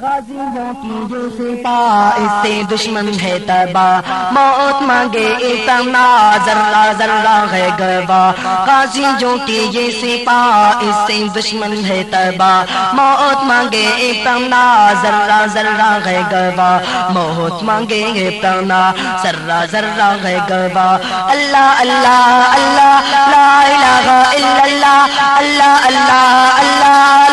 غازیوں کی جو سپا اس سے دشمن ہے تبا موت مانگے اتنا، ذرہ ذرہ ہے گوا غازیوں کی یہ سپا اس سے دشمن ہے تبا موت مانگے اتنا، ذرہ ذرہ ہے گوا موت مانگے اتنا، ذرہ ذرہ ہے گوا اللہ اللہ اللہ، لا الہ الا اللہ اللہ اللہ اللہ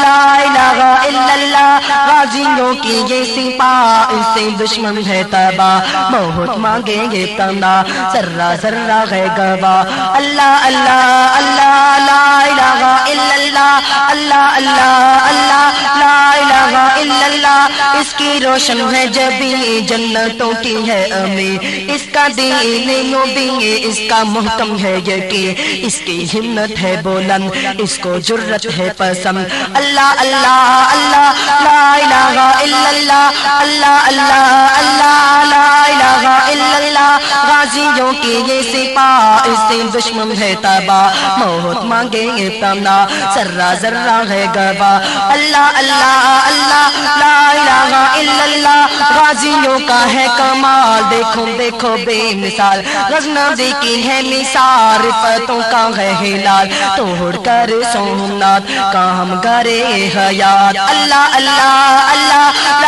اللہ غازیوں کی یہ سپا اس سے دشمن ہے تبا بہت مانگیں گے تنا ذرہ ذرہ ہے گوا اللہ اللہ اللہ، لا الہ الا اللہ۔ اللہ اللہ اللہ، لا الہ الا اللہ۔ اس کی روشن ہے جبی جنتوں کی ہے امیر۔ اس کا دین مبین اس کا محکم ہے یقین۔ اس کی ہمت ہے بلند، اس کو جرت ہے پسند۔ اللہ اللہ اللہ اللہ اللہ اللہ اللہ، لا الہ الا اللہ. غازیوں کی یہ سپا اس سے دشمن ہے تبا موت مانگے گے تمنا ذرہ ذرہ ہے گوا اللہ اللہ اللہ، لا الہ الا اللہ. غازیوں کا ہے کمال، دیکھو دیکھو بے مثال. غزنوی کی ہے مثال رفتوں کا ہے ہلال. توڑ کر سومنات کا ہم گرے حیات اللہ اللہ اللہ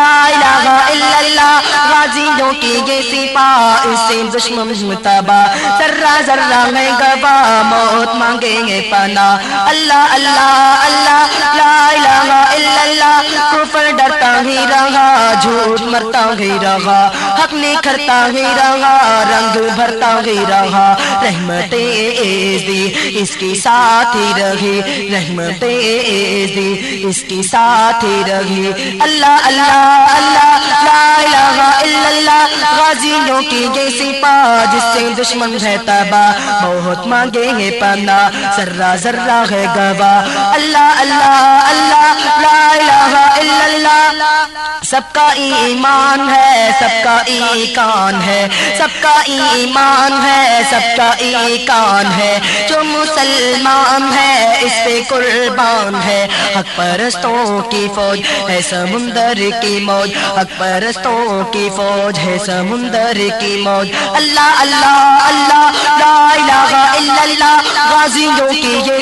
الا اللہ، غازیوں کی یہ سپا اس سے دشمن متبا ذرہ ذرہ میں گبا موت مانگیں گے پناہ۔ اللہ اللہ اللہ، لا الہ الا اللہ، کفر ڈرتا ہی رہا جھوٹ مرتا ہی رہا حق نکھرتا ہی رہا رنگ بھرتا ہی رہا رحمت ایزی اس کی ساتھ ہی رہی رحمت ایزی اس کی ساتھ ہی رہی اللہ اللہ اللہ، لا الہ الا اللہ غازیوں کی جیسی پا جس سے دشمن ہے تبا بہت مانگے ہیں پنا ذرہ ذرہ ہے گوا اللہ اللہ اللہ، لا الہ الا اللہ. سب کا ایمان ہے سب کا ایکان ہے سب کا ایمان ہے سب کا ایکان ہے جو مسلمان ہے اس پہ قربان ہے حق پرستوں کی فوج ہے سمندر کی موج حق پرستوں کی فوج ہے سمندر کی موج اللہ اللہ اللہ لا الہ الا اللہ غازیوں کی یہ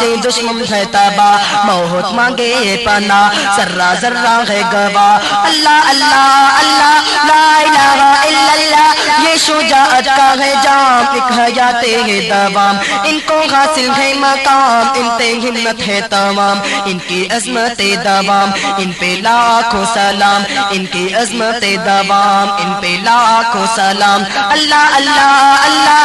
سے دشمن ہے تبا موت مانگے پنا، ذرہ ذرہ ہے گوا اللہ اللہ اللہ، لا الہ الا اللہ، یہ شجاعت کا ہے جام، ایک حیات ہے دوام۔ ان کو حاصل ہے مقام، ان پہ ہمت ہے تمام۔ ان کی عظمت دوام، ان پہ لاکھوں سلام۔ ان کی عظمت دوام، ان پہ لاکھوں سلام۔ اللہ اللہ اللہ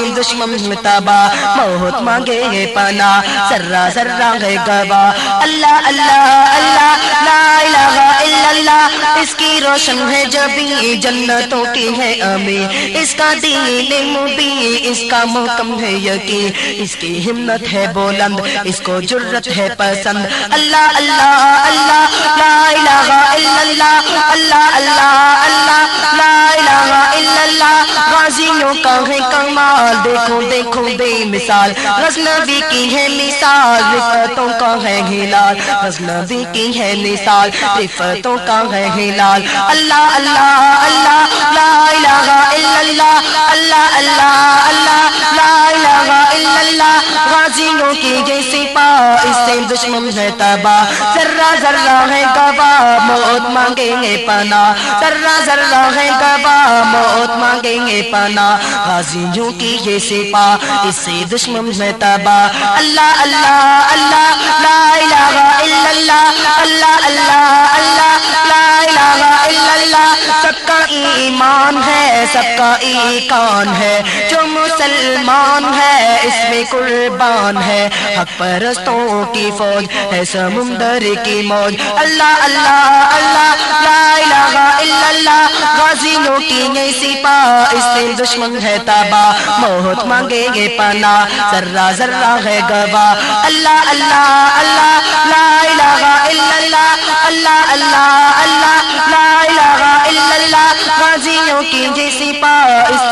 اس دشمن متبا موت مانگے ہے پنا ذرہ ذرہ ہے گوا اللہ اللہ اللہ، لا الہ الا اللہ۔ اس کی روشن ہے جبی جنتوں کی ہے امیر اس کا دین مبین، اس کا محکم ہے یقین۔ اس کی ہمت ہے بلند، اس کو جرت ہے پسند۔ اللہ اللہ اللہ، لا الہ الا اللہ اللہ اللہ مثال غزنوی کی ہے مثال رفتوں کا ہے ہلال غزنوی کی ہے مثال رفتوں کا ہے ہلال اللہ اللہ اللہ لا الہ الا اللہ اللہ اللہ اللہ دشمن ہے تبا ذرہ ذرہ ہے گوا موت مانگیں گے پنا ذرہ ذرہ ہے گوا موت مانگیں گے پنا غازیوں کی یہ سپا اس سے دشمن ہے تبا اللہ اللہ اللہ لا الہ الا اللہ اللہ اللہ اللہ لا الہ الا اللہ سب کا ایمان ہے سب کا ایکان ہے جو مسلمان ہے اس میں قربان ہے، حق پرستوں کی فوج ہے، سمندر کی موج۔ اللہ اللہ اللہ، لا الہ الا اللہ۔ غازیوں کی نئی سپا اس سے دشمن ہے تبا موت مانگے گے پنا ذرہ ذرہ ہے گوا اللہ اللہ اللہ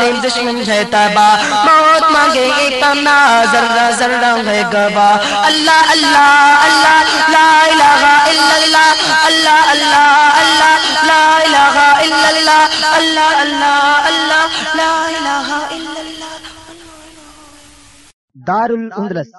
سے دشمن ہے تبا موت مانگے ایک تمنا ذرہ ذرہ ہے گوا اللہ اللہ اللہ، لا الہ الا اللہ اللہ اللہ اللہ، لا الہ الا اللہ اللہ اللہ اللہ لا الہ الا اللہ۔ دار الاندلس